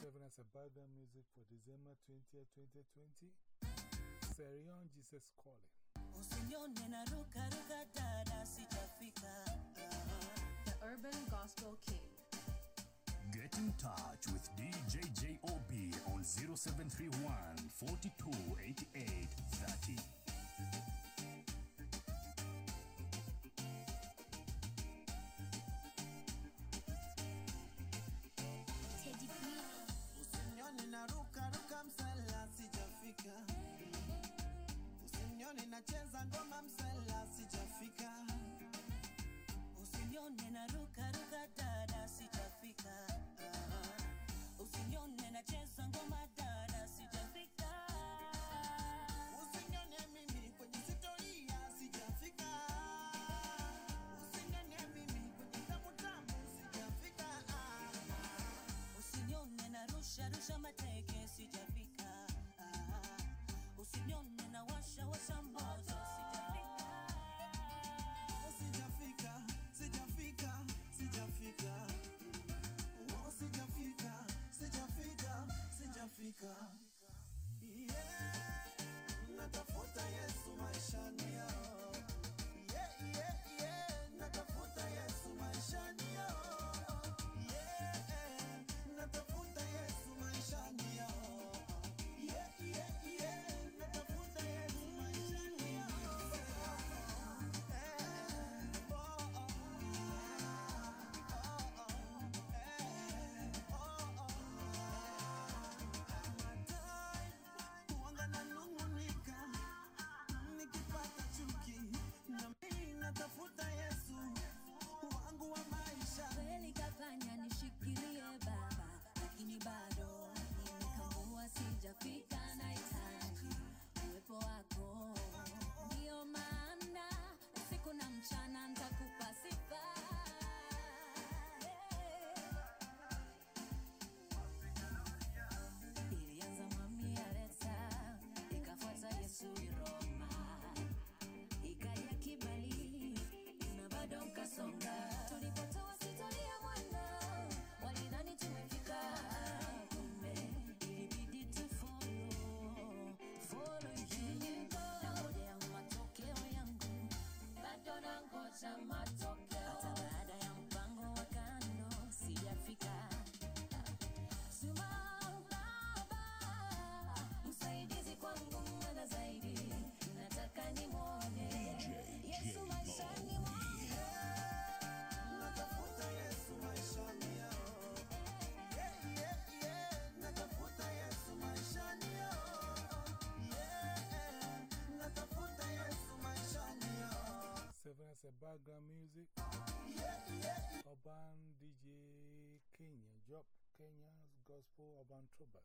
Serving as a background music for December 20th, 2020. Serion Jesus Calling. Usinione na ruka ruka dada sijafika. The Urban Gospel King. Get in touch with DJ JOB on 0731 42 88 30. Nangoja a background music. Urban DJ Kenya. Job Kenya's Gospel Urban Trouble.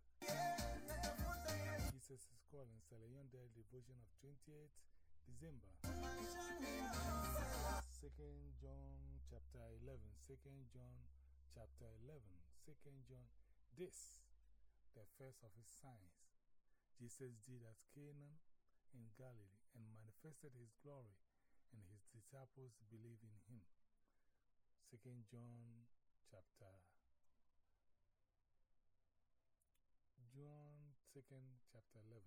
Jesus is calling. Salayon Day Devotion of 28th December. Second John chapter 11. Second John chapter 11. Second John. This, the first of his signs, Jesus did at Canaan in Galilee and manifested his glory, and his disciples believed in him. Second John chapter John second chapter 11.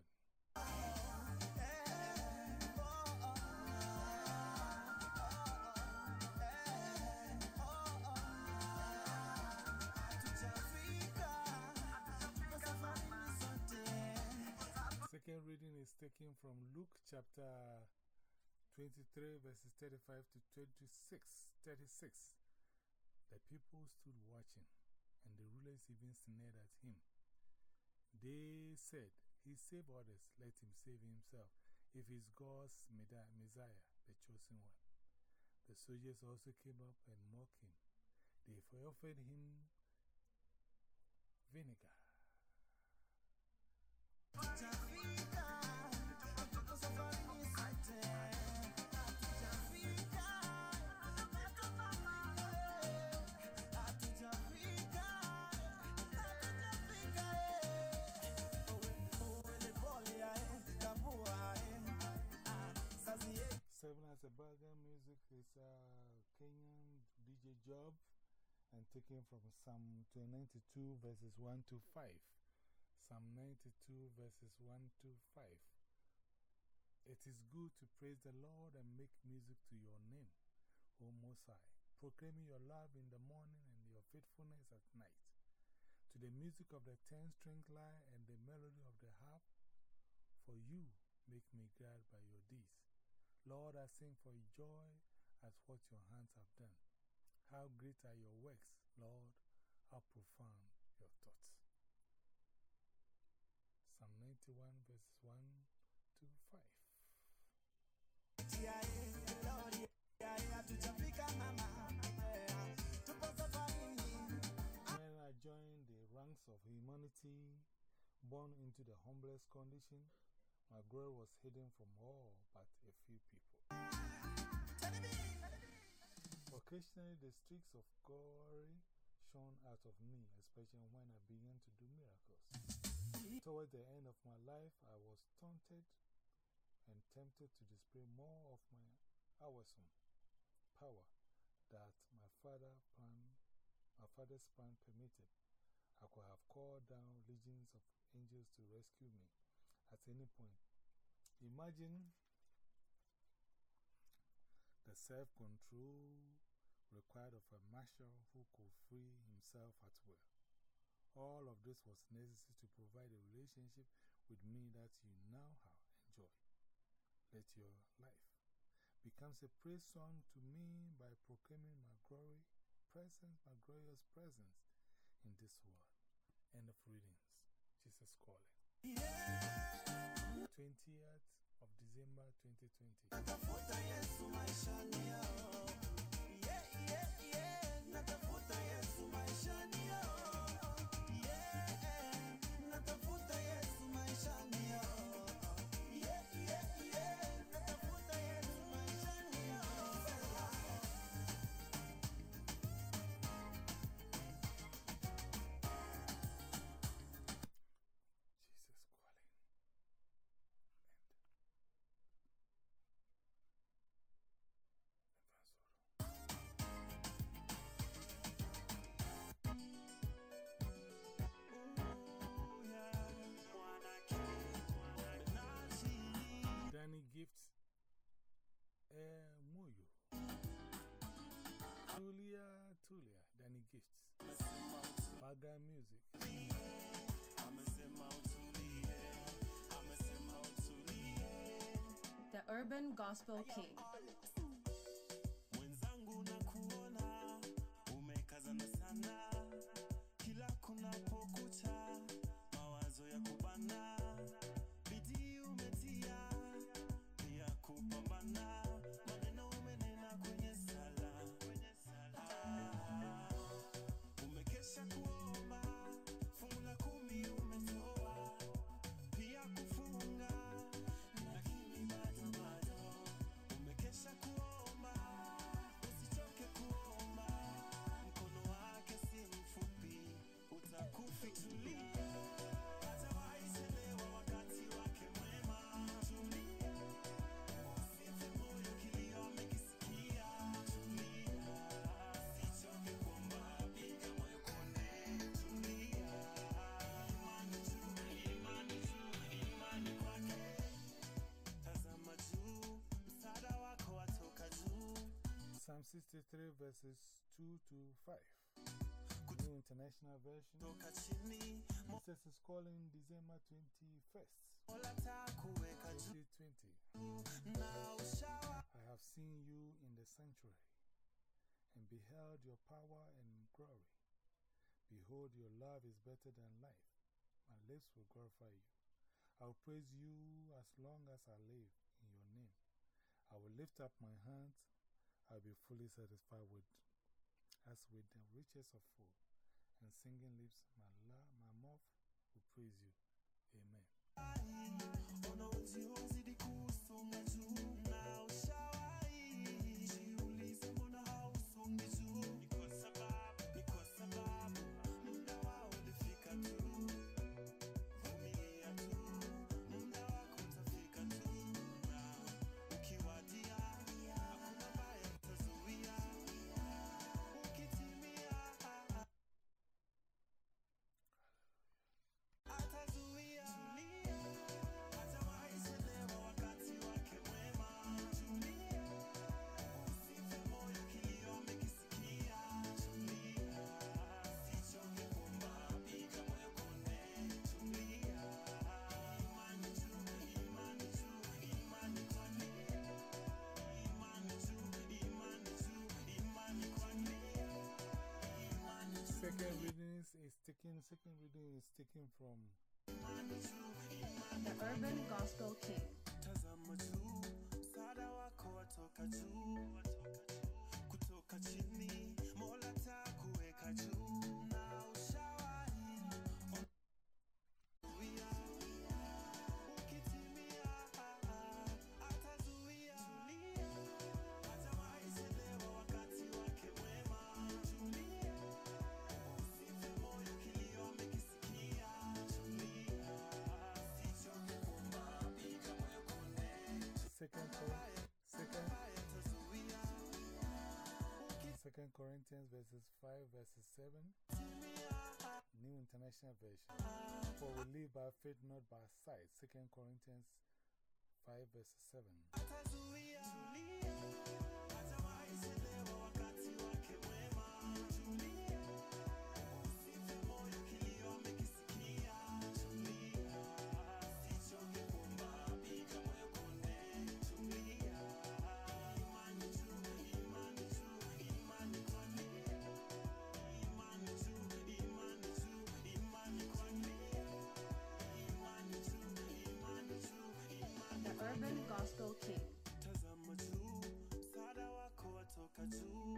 Second reading is taken from Luke chapter 23, verses 35 to 26. 36. The people stood watching, and the rulers even sneered at him. They said, He saved others, let him save himself, if he's God's Messiah, the chosen one. The soldiers also came up and mocked him. They offered him vinegar. Job and taken from Psalm 92 verses 1 to 5. Psalm 92 verses 1 to 5. It is good to praise the Lord and make music to your name, O Most High, proclaiming your love in the morning and your faithfulness at night. To the music of the ten string lyre and the melody of the harp, for you make me glad by your deeds. Lord, I sing for joy at what your hands have done. How great are your works, Lord, how profound your thoughts. Psalm 91 verses 1 to 5. When I joined the ranks of humanity, born into the humblest condition, my glory was hidden from all but a few people. Occasionally, the streaks of glory shone out of me, especially when I began to do miracles. Toward the end of my life, I was taunted and tempted to display more of my awesome power that my, father plan, my father's plan permitted. I could have called down legions of angels to rescue me at any point. Imagine the self control required of a marshal who could free himself at will. All of this was necessary to provide a relationship with me that you now enjoy. Let your life becomes a praise song to me by proclaiming my glory, presence, my glorious presence in this world. End of readings. Jesus calling. 20th of December 2020. Music The Urban Gospel King. 63 verses 2 to 5. New International Version. Jesus is calling December 21st, mola takuweka 2020. I have seen you in the sanctuary and beheld your power and glory. Behold, your love is better than life. My lips will glorify you. I will praise you as long as I live in your name. I will lift up my hands. I will be fully satisfied with as with the riches of food and singing lips. My, la my mouth will praise you. Amen. second reading is taken from The Urban Gospel King. Corinthians verses 5 verses 7. New International Version. For we live by faith, not by sight. Second Corinthians 5 verses 7. Gospel King. Tazama juu, msaada wako watoka juu,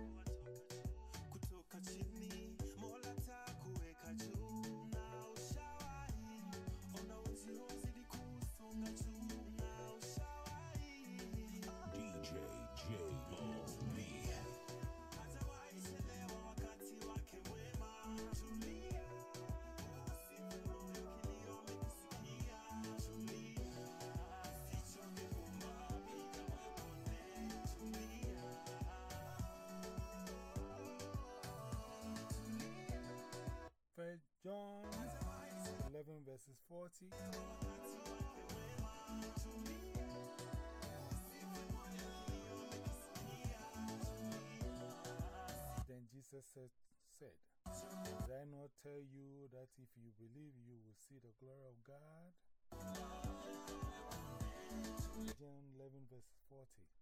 kutoka chini, Mola takuweka juu, na ushawahi ona wenzio zidi kusonga juu, John 11 verses 40. Then Jesus said, said, Did I not tell you that if you believe, you will see the glory of God? John 11 verses 40.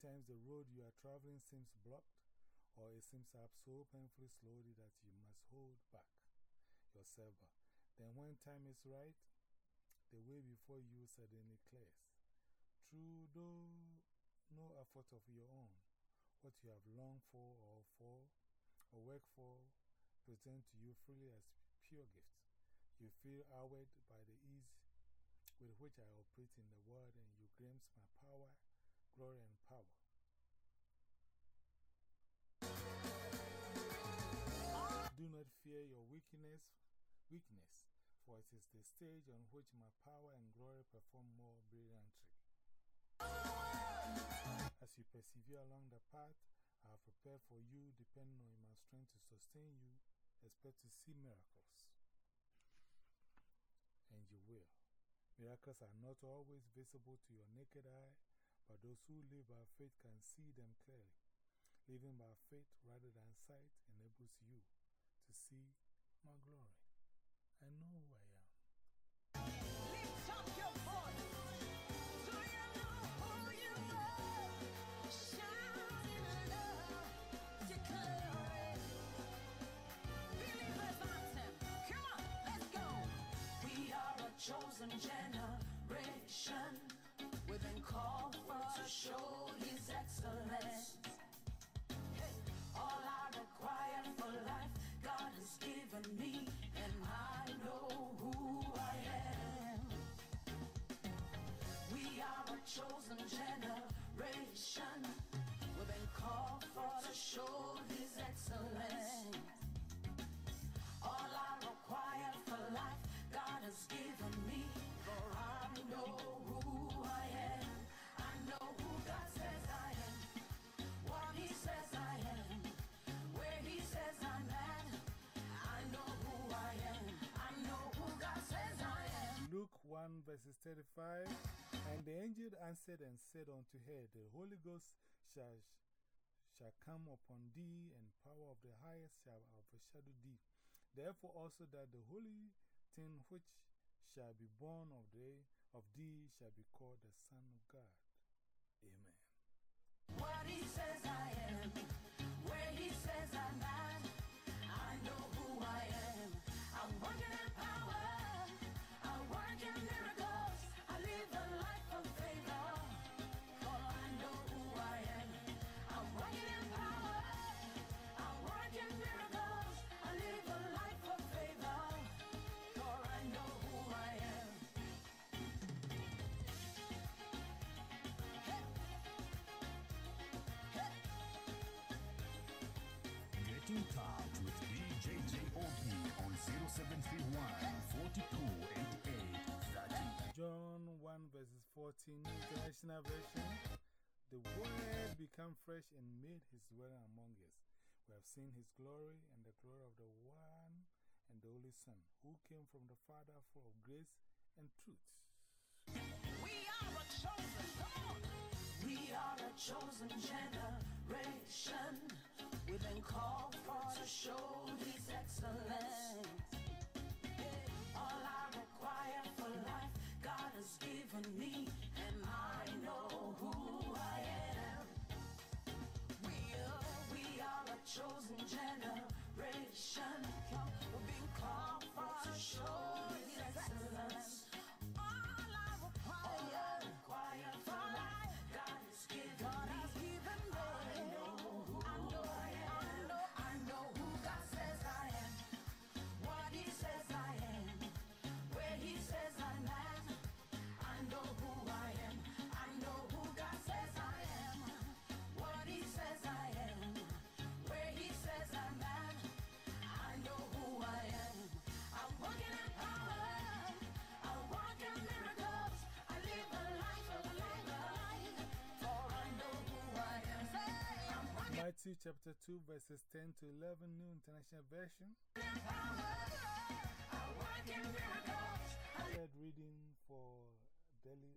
Sometimes the road you are traveling seems blocked, or it seems up so painfully slowly that you must hold back yourself. Then, when time is right, the way before you suddenly clears. Through though no effort of your own, what you have longed for or for or worked for present to you freely as pure gift. You feel awed by the ease with which I operate in the world, and you glimpse my power, glory, and power. Do not fear your weakness, weakness, for it is the stage on which my power and glory perform more brilliantly. As you persevere along the path I have prepared for you, depending on my strength to sustain you, expect to see miracles. And you will. Miracles are not always visible to your naked eye, but those who live by faith can see them clearly. Living by faith rather than sight enables you to see my glory. I know who I am. Lift up your voice. Do you know who you are? Shout in love, declare it. Come on, let's go. We are a chosen generation. Show His excellence. All I require for life, God has given me, and I know who I am. We are a chosen generation. We've been called for to show 1 verses 35 And the angel answered and said unto her, The Holy Ghost shall, shall come upon thee, and power of the highest shall overshadow thee. Therefore also that the holy thing which shall be born of, thee, of thee shall be called the Son of God. Amen. What he says I am, where he says I'm at, John 1 verses 14, International Version. The Word became fresh and made his dwelling among us. We have seen his glory and the glory of the one and the Only Son, who came from the Father full of grace and truth. We are a chosen, we are a chosen generation. Has me, and I know who I am. We are, we are a chosen generation. Chapter 2, verses 10 to 11, New International Version. Third reading for Delhi.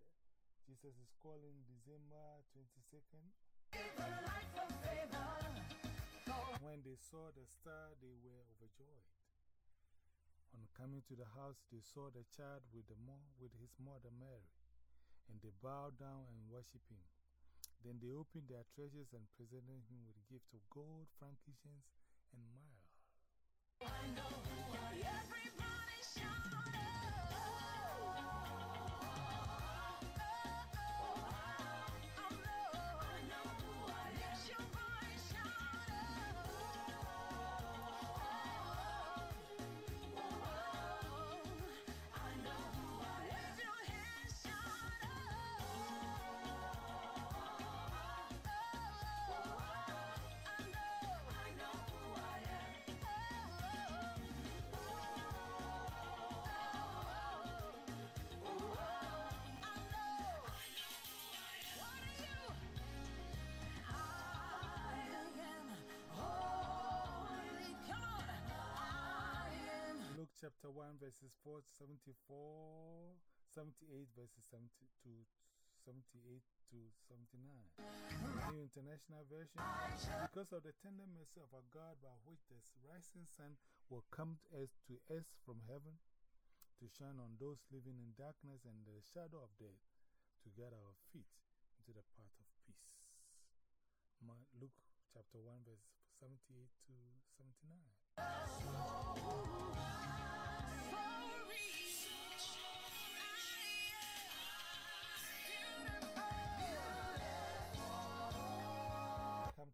Jesus is calling December 22nd. live a life of favor. When they saw the star, they were overjoyed. On coming to the house, they saw the child with, the mo with his mother Mary, and they bowed down and worshipped him. Then they opened their treasures and presented him with gifts of gold, frankincense, and myrrh. Chapter 1, verses 4 to 74, 78, verses 70 to 78 to 79. New International Version. Because of the tender mercy of our God, by which the rising sun will come to us, to us from heaven, to shine on those living in darkness and the shadow of death, to guide our feet into the path of peace. Luke chapter 1, verse 78 to 79. Come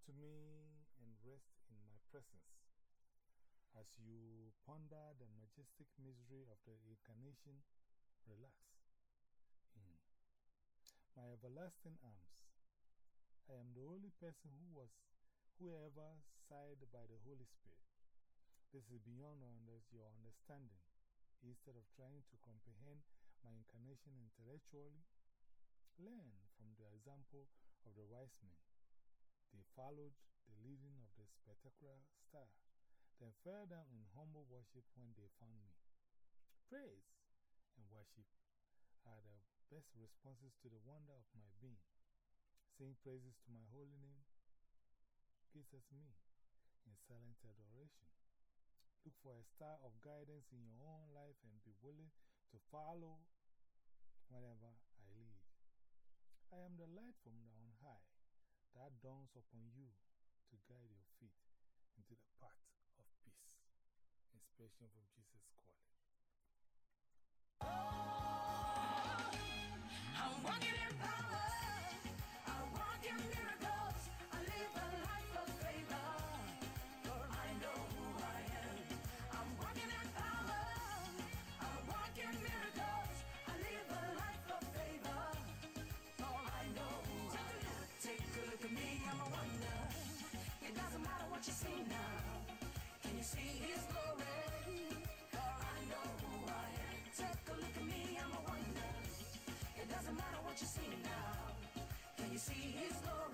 to me and rest in my presence. As you ponder the majestic misery of the incarnation, relax in my everlasting arms. I am the only person who was, who ever sighed by the Holy Spirit. This is beyond your understanding. Instead of trying to comprehend my incarnation intellectually, learn from the example of the wise men. They followed the leading of the spectacular star, then fell down in humble worship when they found me. Praise and worship are the best responses to the wonder of my being. Sing praises to my holy name kisses me in silent adoration. Look for a star of guidance in your own life and be willing to follow wherever I lead. I am the light from the on high that dawns upon you to guide your feet into the path of peace. Inspiration from Jesus calling. Can you see His glory? I know who I am. Take a look at me. I'm a wonder. It doesn't matter what you see now. Can you see His glory?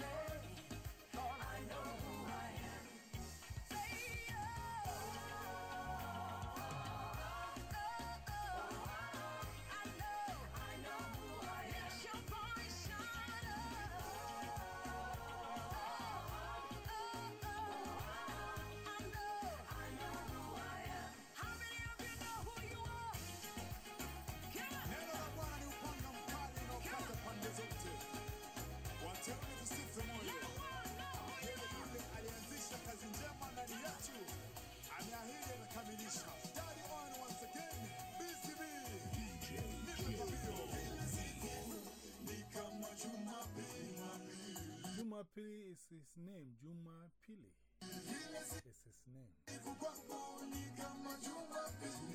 Pili is his name. Juma Pili is his name.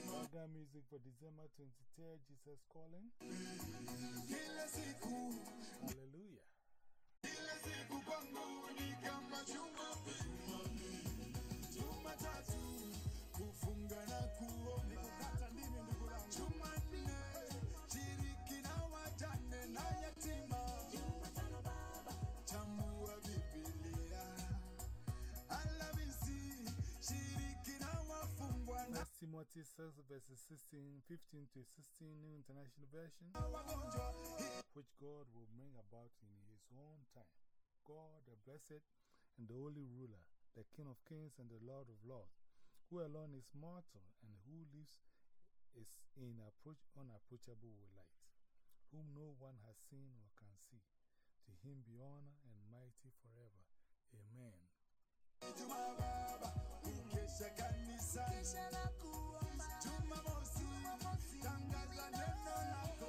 Program music for December 23rd, Jesus Calling. Hallelujah. Timothy 6 verses 16, 15 to 16, New International Version, which God will bring about in His own time. God, the blessed and the holy ruler, the King of kings and the Lord of lords, who alone is mortal and who lives is in approach, unapproachable light, whom no one has seen or can see. To him be honor and mighty forever. Amen. Juma baba, ukesha kanisani. Jumamosi, tangaza neno lako.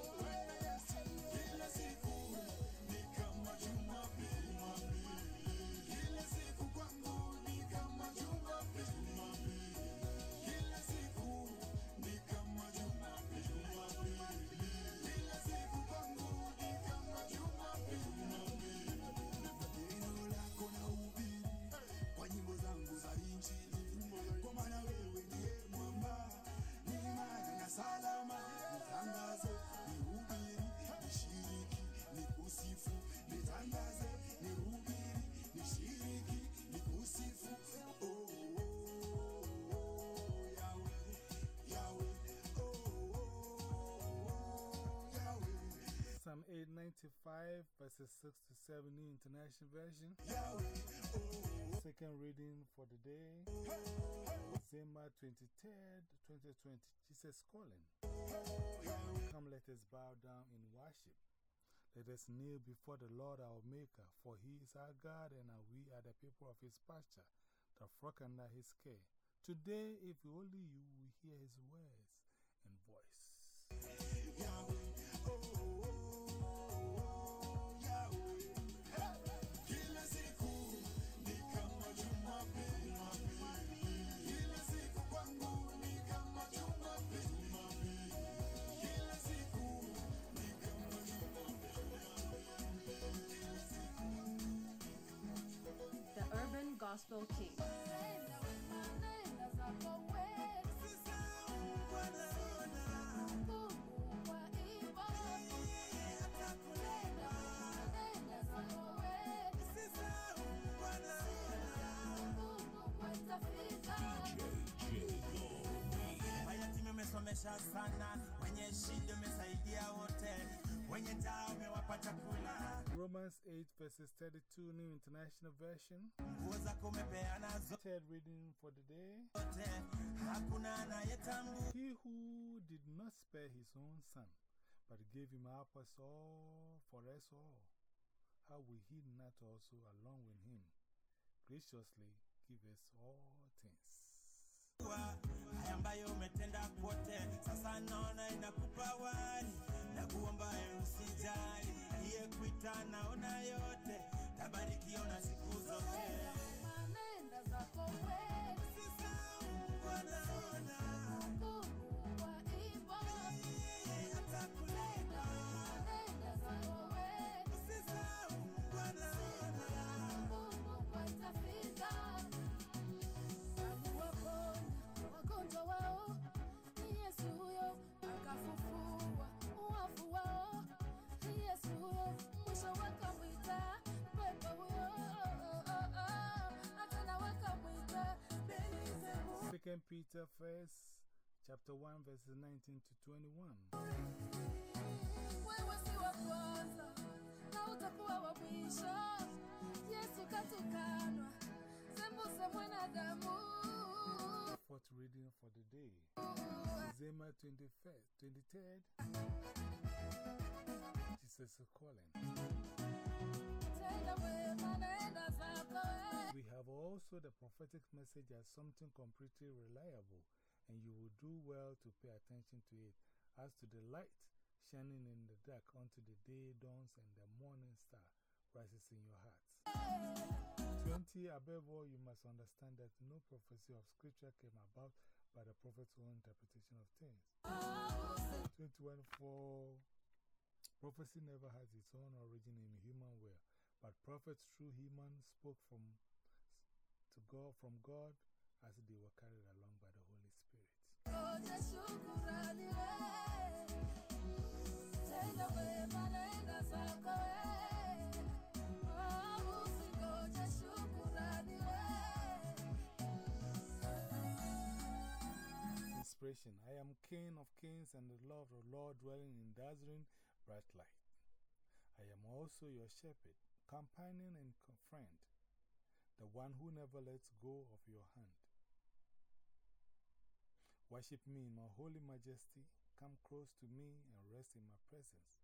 895 verses 6 to 7, New International Version. Oh. Second reading for the day, December 23rd, 2020. Jesus calling. Come, let us bow down in worship. Let us kneel before the Lord our Maker, for he is our God and we are the people of his pasture, the flock under his care. Today, if only you will hear his words and voice. Kila Gospel King. Mayatima umesomesha sana, wenye shida umesaidia wote, wenye taa, umewapa chakula, Romans 8 verses 32, New International Version. nguo zako umepeana Third reading for the day. zote, hakuna anayetambua. He who did not spare his own son, but gave him up as all for us all, how will He not also, along with Him, graciously give us all things? Haya ambayo umetenda kwote, sasa naona inakupa wali. Na kuomba usijali, aliyekuita naona yote, tabarikiwa na siku zote. 2 Peter, first, chapter 1, verses 19 to 21. Fourth reading for the day, December 21st, 23rd. Jesus is calling. Have also the prophetic message as something completely reliable, and you will do well to pay attention to it. As to the light shining in the dark unto the day dawns and the morning star rises in your hearts. 20 Above all, you must understand that no prophecy of Scripture came about by the prophet's own interpretation of things. 21 For prophecy never has its own origin in human will, but prophets through human spoke from to God from God as they were carried along by the Holy Spirit. Inspiration I am King of kings and the Lord of lords, dwelling in dazzling bright light. I am also your shepherd, companion, and friend, the one who never lets go of your hand. Worship me in my holy majesty, come close to me, and rest in my presence.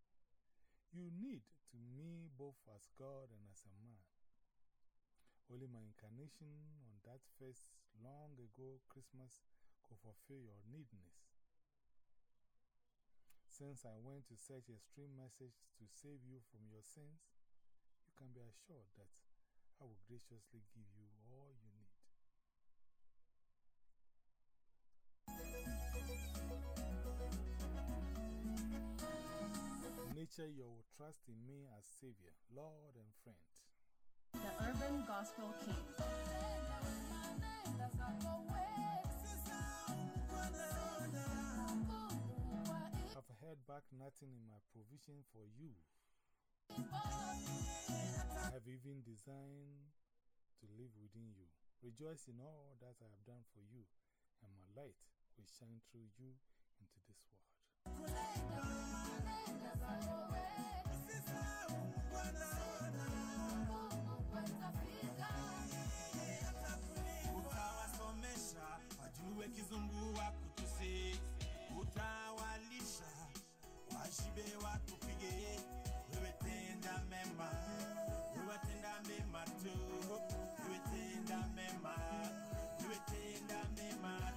You need to me both as God and as a man. Only my incarnation on that first long ago Christmas could fulfill your needness. Since I went to such extreme message to save you from your sins, you can be assured that I will graciously give you all you need. Nature, you will trust in me as Savior, Lord, and friend. The Urban Gospel King. Tenda wema, nenda zako wewe. usisahau Bwana ona. Mungu wa ibo. I've held back nothing in my provision for you. I have even designed to live within you. Rejoice in all that I have done for you, and my light will shine through you into this world. Utawalisha washibe tenda mema, wewe tenda mema tu, wewe tenda mema, wewe tenda mema tu. Nenda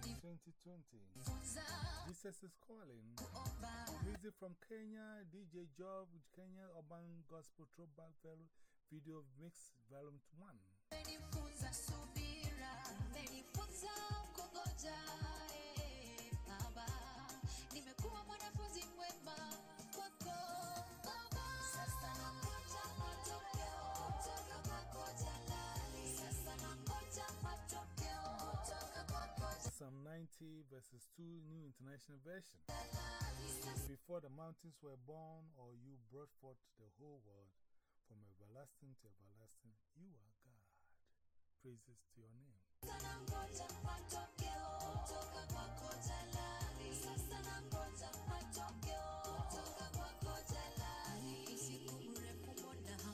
2020. Jesus is calling. Music from Kenya, DJ Job, Kenya Urban Gospel Throwback Video Mix Volume 1. Umenifunza subira, umenifunza kungoja, eh. Nimekuwa mwanafunzi mwema 90 verses 2, New International Version. Before the mountains were born, or you brought forth the whole world, from everlasting to everlasting, you are God. Praises to your name.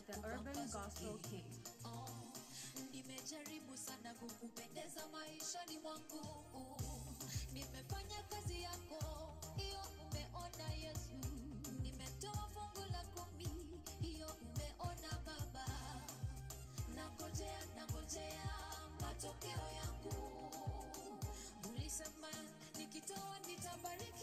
The Urban Gospel King. Nimejaribu sana kukupendeza maishani mwangu. Nimefanya kazi yako, hiyo umeona Yesu. Nimetoa fungu la kumi, hiyo umeona Baba. Nangojea, nangojea matokeo yangu. Ulisema nikitoa nitabarikiwa.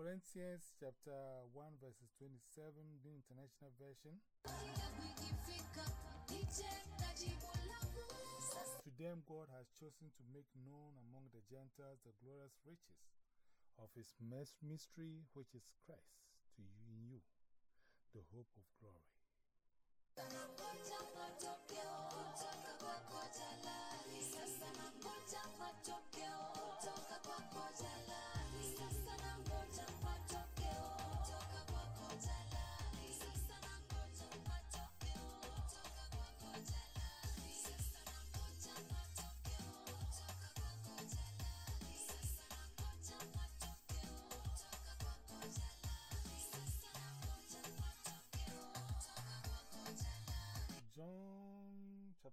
Corinthians, chapter 1 verses 27, New International Version. To them God has chosen to make known among the Gentiles the glorious riches of his mystery, which is Christ, to you in you, the hope of glory. Sasa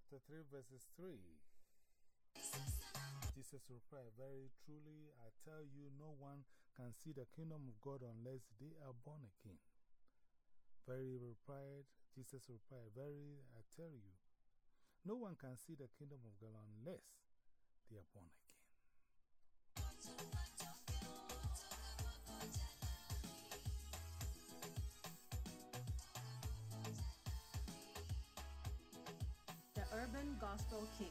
chapter 3 verses 3. Jesus replied, Very truly, I tell you, no one can see the kingdom of God unless they are born again. Very replied, Jesus replied, Very, I tell you, no one can see the kingdom of God unless they are born again. Gospel King.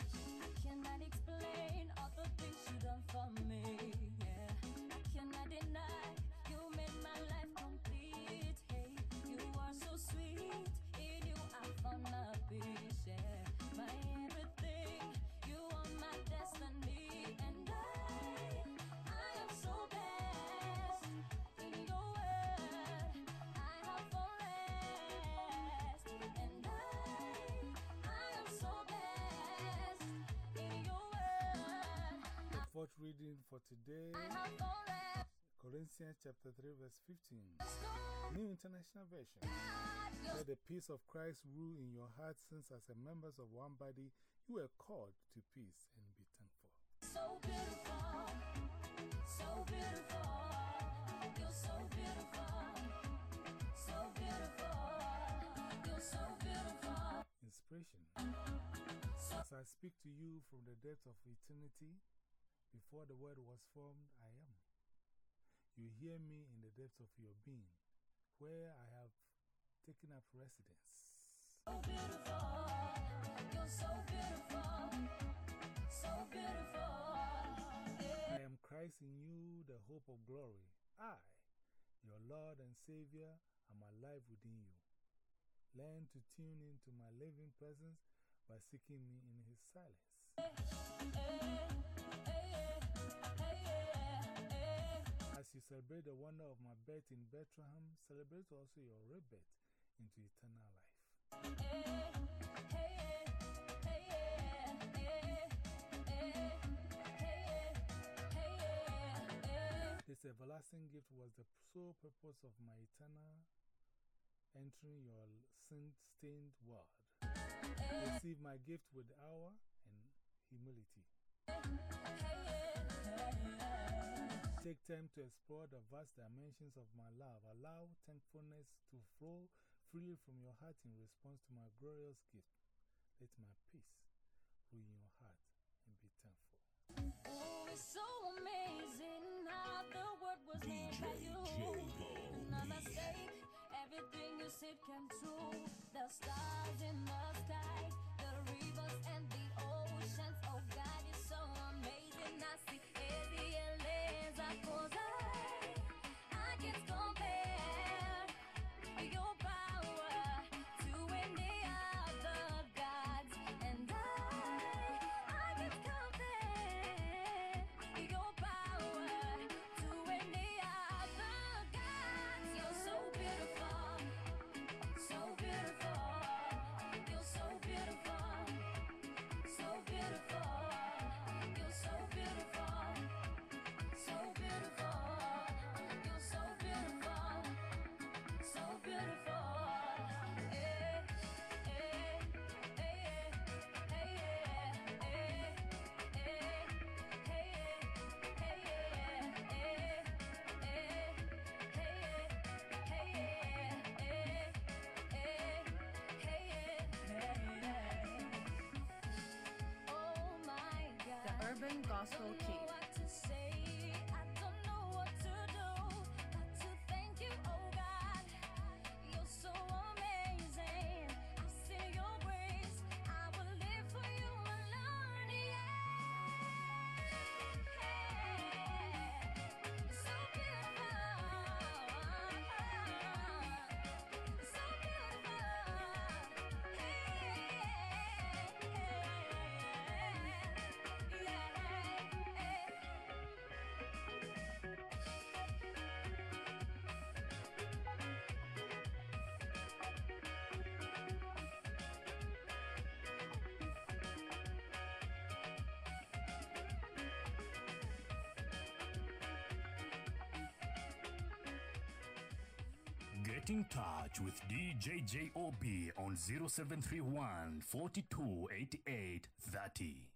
I cannot explain all the things you done for me. Fourth reading for today, I have found rest. Corinthians chapter 3, verse 15. New International Version. Let the peace of Christ rule in your hearts, since as a members of one body, you were called to peace and be thankful. So beautiful, so beautiful. You're so beautiful, so beautiful. You're so beautiful. Inspiration. As I speak to you from the depth of eternity, before the world was formed, I am. You hear me in the depths of your being, where I have taken up residence. beautiful, you're so beautiful, so beautiful. I am Christ in you, the hope of glory. I, your Lord and Savior, am alive within you. Learn to tune into my living presence by seeking me in his silence. As you celebrate the wonder of my birth in Bethlehem, celebrate also your rebirth into eternal life. This everlasting gift was the sole purpose of my eternal entering your sin stained world. Receive my gift with awe humility. Take time to explore the vast dimensions of my love. Allow thankfulness to flow freely from your heart in response to my glorious gift. Let my peace rule in your heart and be thankful. Oh, it's so amazing how the word was made by you. Another mistake, everything you said came true. The stars in the sky, the rivers and the oceans. Oh God, Don't King. Get in touch with DJ JOB on 0731 42 88 30.